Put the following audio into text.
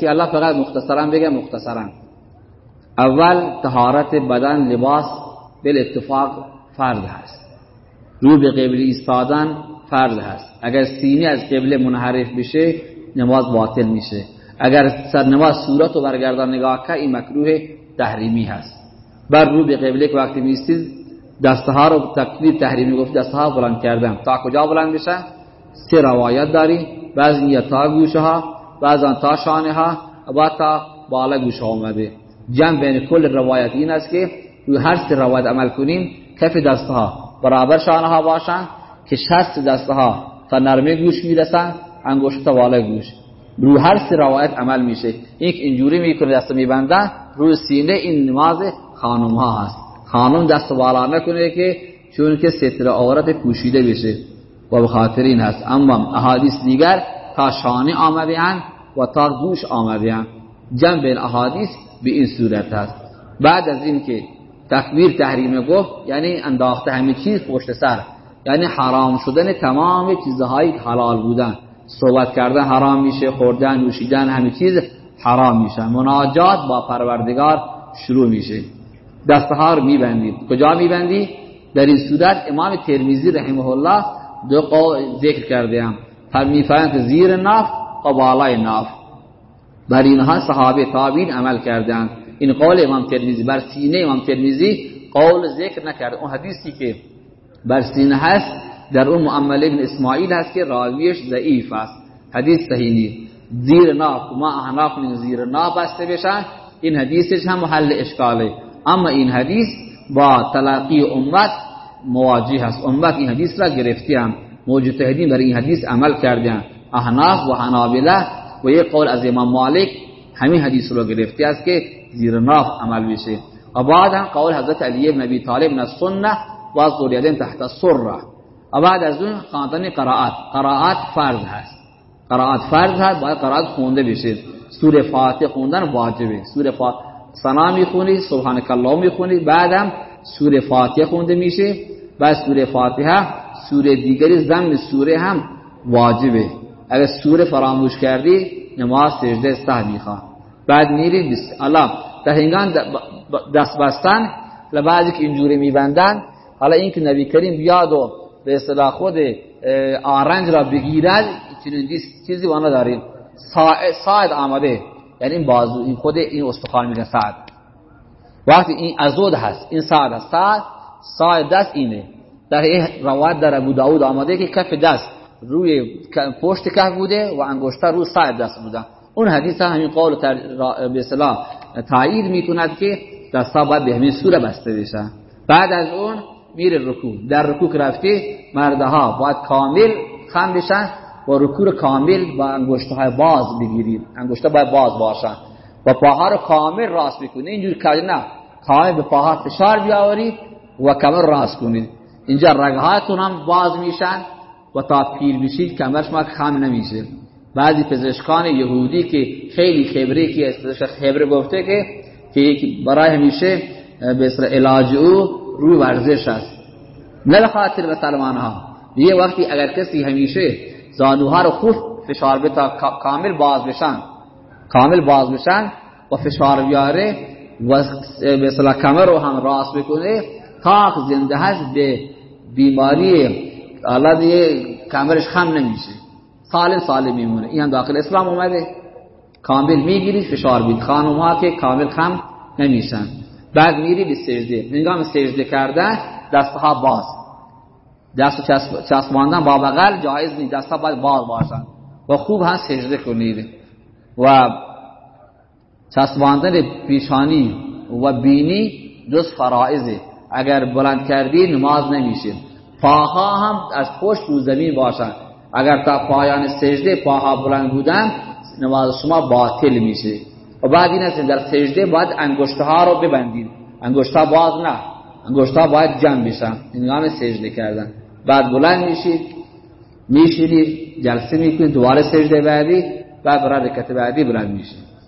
که الله فقط مختصرا بگه مختصرا اول تهارت بدن لباس بل اتفاق فرض هست. رو به قبل ایستادن فرض هست. اگر سینه از قبله منحرف بشه نماز باطل میشه. اگر سر نماز صورت و برگردان نگاه که این مکروه تحریمی هست. بر رو به قبله که وقتی میستید دستها رو تکلیف تحریمی گفت دستها بلند کردن تا کجا بلند بشه؟ سه روایت داری. بعضی تا گوشه ها بعضا تا شانه ها و تا بالا گوش آمده. جمع بین کل روایت این است که روی هر سه روایت عمل کنیم کف دستها برابر شانه ها باشن که شست دستها تا نرمه گوش می‌رسن انگشت تا بالا گوش. رو هر سه روایت عمل میشه. یک اینجوری می‌کنه دست میبندن روی سینه این نماز خانم ها هست. خانم دست بالا نکنه که چون که ستر عورت پوشیده بشه. و بخاطر این هست. اما احادیث دیگر تا شانه آمده و تا گوش آمده جنب احادیث به این صورت هست بعد از این که تکبیر تحریم گفت یعنی انداخته همه چیز پشت سر یعنی حرام شدن تمام چیزهایی حلال بودن. صحبت کردن حرام میشه خوردن نوشیدن همه چیز حرام میشه. مناجات با پروردگار شروع میشه. دستها رو میبندید. کجا میبندی؟ در این صورت امام ترمیزی رحمه الله دو قول ذکر کرده هم می‌فهمند زیر ناف و بالای ناف. بر اینها صحابه تابین عمل کردن این قول امام ترمیزی بر سینه امام ترمیزی قول ذکر نکرد. اون حدیثی که بر سینه هست در اون معمل ابن اسماعیل هست که راویش ضعیف است. حدیث صحیح نیست. زیر ناف ما احناف من زیر ناف بسته بشن. این حدیثش هم محل اشکاله. اما این حدیث با تلقی امت مواجه هست امت این حدیث را گرفتی هم موجتهدین برای این حدیث عمل کردن احناف و حنابله و یک قول از امام مالک همین حدیث رو گرفتی است که زیر ناف عمل بشه و بعد هم قول حضرت علی بن ابی طالب من السنه و ذریدین تحت السره و بعد از اون خواندن قرائت قرائت فرض هست قرائت فرض هست باید قرائت خونده بشه سوره فاتحه خوندن واجبه سوره فاتحه سنا می‌خونی سبحانك الله می‌خونی بعدم سوره فاتحه خونده میشه بعد سوره فاتحه سوره دیگری ضمن سوره هم واجبه اگر سوره فراموش کردی نماز سجده سه می‌خواد بعد میری الله در هنگام دست بستن لبعضی که اینجوری میبندن حالا این که نبی کریم بیاد و به اصطلاح خود آرنج را بگیرد چنین چیزی ما نداریم. ساعد آمده یعنی این بازو این خود این استخوان میگن ساعد وقتی این ازود هست این ساعد هست. ساعد ساعد دست اینه. در این روایت در ابو داود آمده که کف دست. روی پشت کف بوده و انگشتر رو ساعد دست بودن اون حدیث همین قول به اصطلاح تایید می‌کند که دستا باید به همین سوره بسته بشن بعد از اون میره رکوع. در رکوع رفته مردها باید کامل خم بشن و رکوع کامل با انگشتهای باز بگیرید. انگشتها باید باز باشن. و پاها رو کامل راست بکنید اینجور که نه. کامل به پاها فشار بیاورید و کمر راست کنید. اینجا رگهاتون هم باز میشن. و تا پیر بشید کمرش ما خم نمیشه. بعضی پزشکان یهودی که خیلی خبری که خبره گفته که که برای همیشه به علاج او روی ورزش است. نه خاطر مسلمان ها یه وقتی اگر کسی همیشه زانوها رو خوب فشار به تا کامل باز بشن. کامل باز بشن و فشار بیاره و به کمر رو هم راست بکنه تا زنده هست به بیماری الله دیگه کمرش خم نمیشه. سالم سالم میمونه. این داخل اسلام اومده. کامل می‌گیری فشار بید خانم ها که کامل خم نمیشن. بعد میری به سجده. هنگام سجده کرده دستها باز. دست چسباندن با بغل جایز نیست. دستها باید باز باشن. و خوب هم سجده کنید و چسباندن پیشانی و بینی جز فرائزه اگر بلند کردی نماز نمیشه. پاها هم از پشت رو زمین باشن. اگر تا پایان سجده پاها بلند بودن نماز شما باطل میشه. و بعد این است در سجده باید انگشتها رو ببندید انگشتها باز نه. انگشتها باید جمع بشن. هنگام سجده کردن. بعد بلند میشید میشینید جلسه می‌کنید دوباره سجده بعدی بعد برای رکعت بعدی بلند میشید